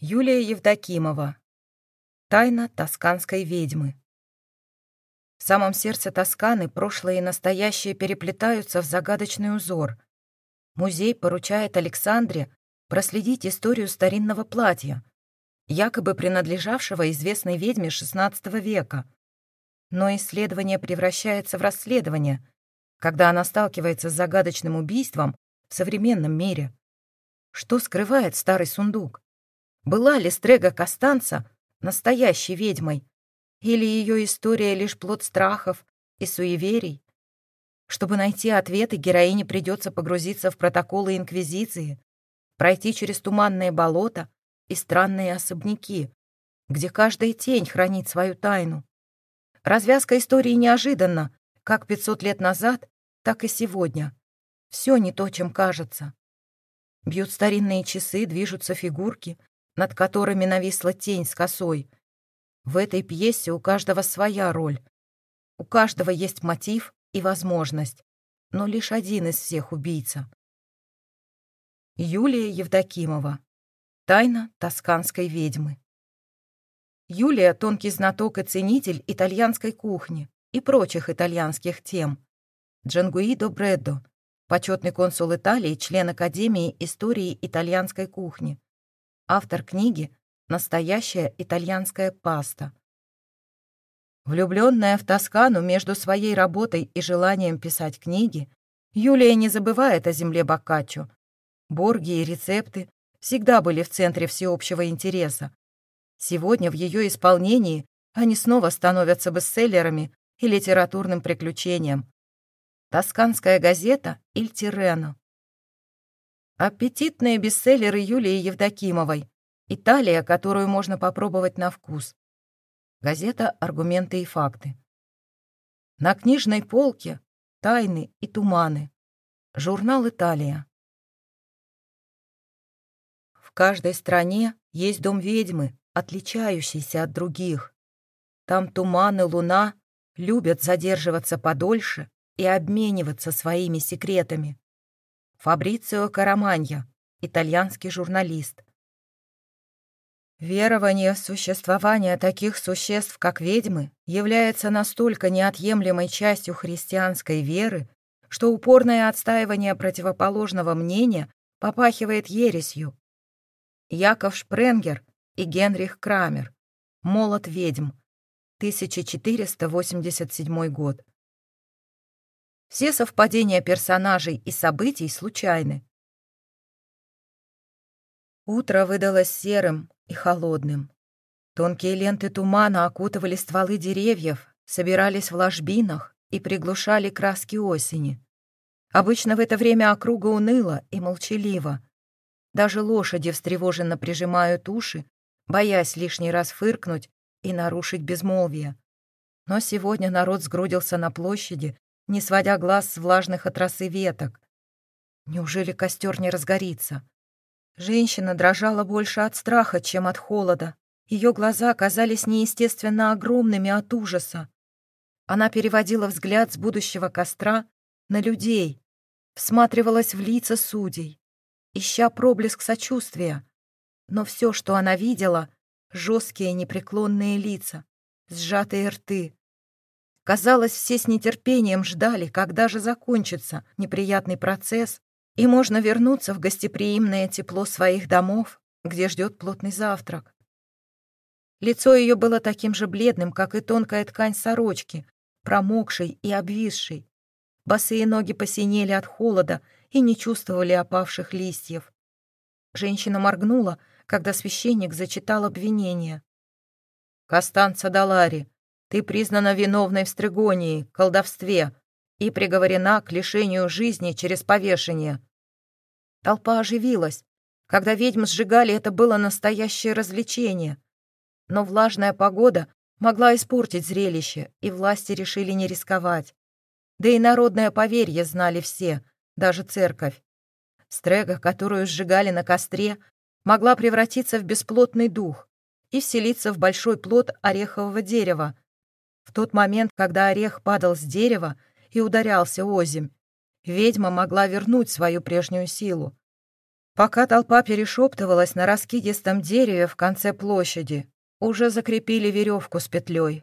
Юлия Евдокимова. Тайна тосканской ведьмы. В самом сердце Тосканы прошлое и настоящее переплетаются в загадочный узор. Музей поручает Александре проследить историю старинного платья, якобы принадлежавшего известной ведьме XVI века. Но исследование превращается в расследование, когда она сталкивается с загадочным убийством в современном мире. Что скрывает старый сундук? Была ли Стрега Костанца настоящей ведьмой? Или ее история лишь плод страхов и суеверий? Чтобы найти ответы, героине придется погрузиться в протоколы Инквизиции, пройти через туманные болота и странные особняки, где каждая тень хранит свою тайну. Развязка истории неожиданна, как 500 лет назад, так и сегодня. Все не то, чем кажется. Бьют старинные часы, движутся фигурки, над которыми нависла тень с косой. В этой пьесе у каждого своя роль. У каждого есть мотив и возможность, но лишь один из всех убийца. Юлия Евдокимова. Тайна тосканской ведьмы. Юлия — тонкий знаток и ценитель итальянской кухни и прочих итальянских тем. Джангуидо Бреддо, почетный консул Италии, член Академии истории итальянской кухни. Автор книги «Настоящая итальянская паста». Влюбленная в Тоскану между своей работой и желанием писать книги, Юлия не забывает о земле Боккаччо. Борги и рецепты всегда были в центре всеобщего интереса. Сегодня в ее исполнении они снова становятся бестселлерами и литературным приключением. Тосканская газета «Иль Тирено». Аппетитные бестселлеры Юлии Евдокимовой. Италия, которую можно попробовать на вкус. Газета «Аргументы и факты». На книжной полке «Тайны и туманы». Журнал «Италия». В каждой стране есть дом ведьмы, отличающийся от других. Там туман и луна любят задерживаться подольше и обмениваться своими секретами. Фабрицио Караманья, итальянский журналист. Верование в существование таких существ, как ведьмы, является настолько неотъемлемой частью христианской веры, что упорное отстаивание противоположного мнения попахивает ересью. Яков Шпренгер и Генрих Крамер. «Молот ведьм», 1487 год. Все совпадения персонажей и событий случайны. Утро выдалось серым и холодным. Тонкие ленты тумана окутывали стволы деревьев, собирались в ложбинах и приглушали краски осени. Обычно в это время округа уныла и молчалива. Даже лошади встревоженно прижимают уши, боясь лишний раз фыркнуть и нарушить безмолвие. Но сегодня народ сгрудился на площади, не сводя глаз с влажных от веток. Неужели костер не разгорится? Женщина дрожала больше от страха, чем от холода. Ее глаза казались неестественно огромными от ужаса. Она переводила взгляд с будущего костра на людей, всматривалась в лица судей, ища проблеск сочувствия. Но все, что она видела — жесткие непреклонные лица, сжатые рты, Казалось, все с нетерпением ждали, когда же закончится неприятный процесс, и можно вернуться в гостеприимное тепло своих домов, где ждет плотный завтрак. Лицо ее было таким же бледным, как и тонкая ткань сорочки, промокшей и обвисшей. Босые ноги посинели от холода и не чувствовали опавших листьев. Женщина моргнула, когда священник зачитал обвинение. «Костанца Далари, ты признана виновной в стригонии, колдовстве и приговорена к лишению жизни через повешение». Толпа оживилась. Когда ведьм сжигали, это было настоящее развлечение. Но влажная погода могла испортить зрелище, и власти решили не рисковать. Да и народное поверье знали все, даже церковь. Стрега, которую сжигали на костре, могла превратиться в бесплотный дух и вселиться в большой плод орехового дерева, в тот момент, когда орех падал с дерева и ударялся озимь, ведьма могла вернуть свою прежнюю силу. Пока толпа перешептывалась на раскидистом дереве в конце площади, уже закрепили веревку с петлей.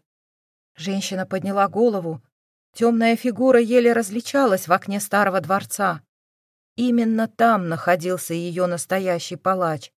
Женщина подняла голову. Темная фигура еле различалась в окне старого дворца. Именно там находился ее настоящий палач.